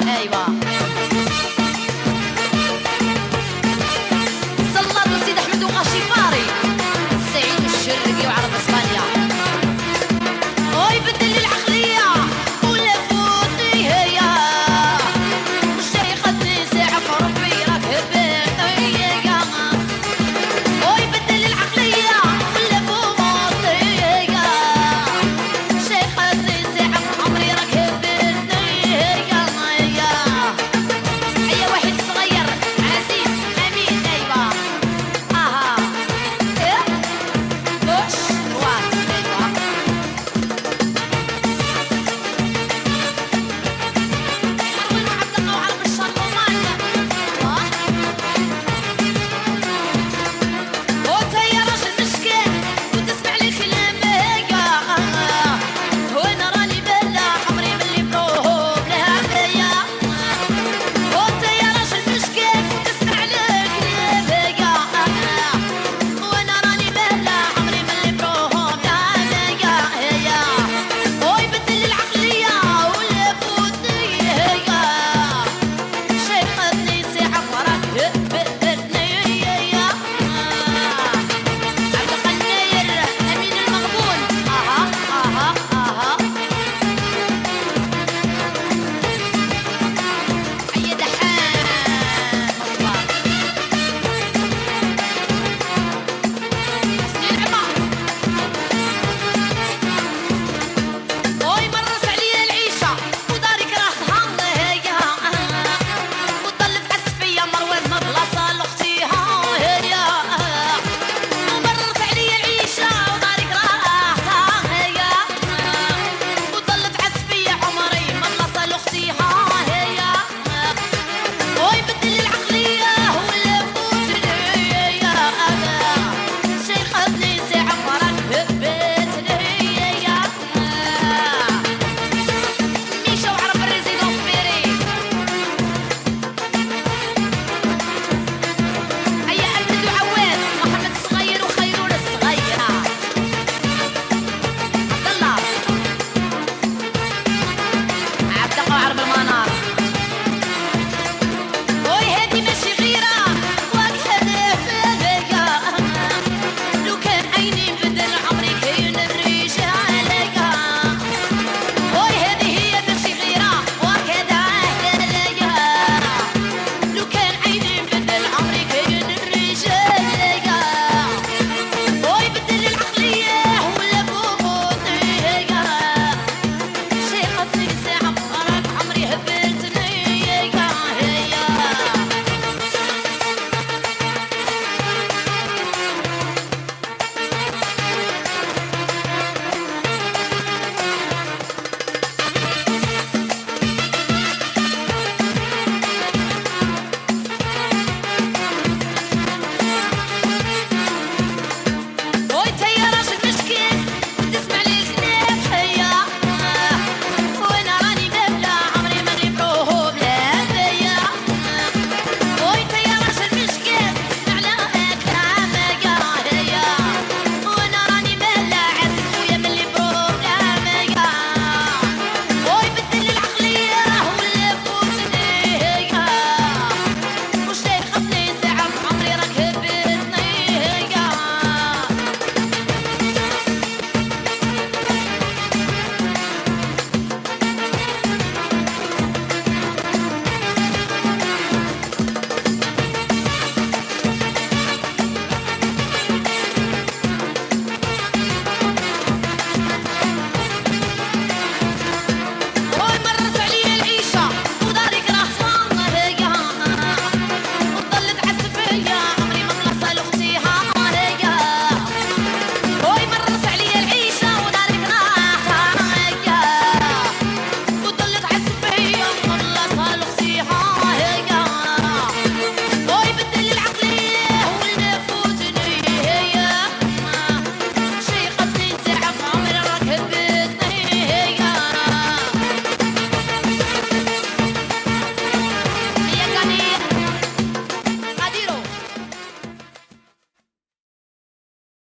Eyvah.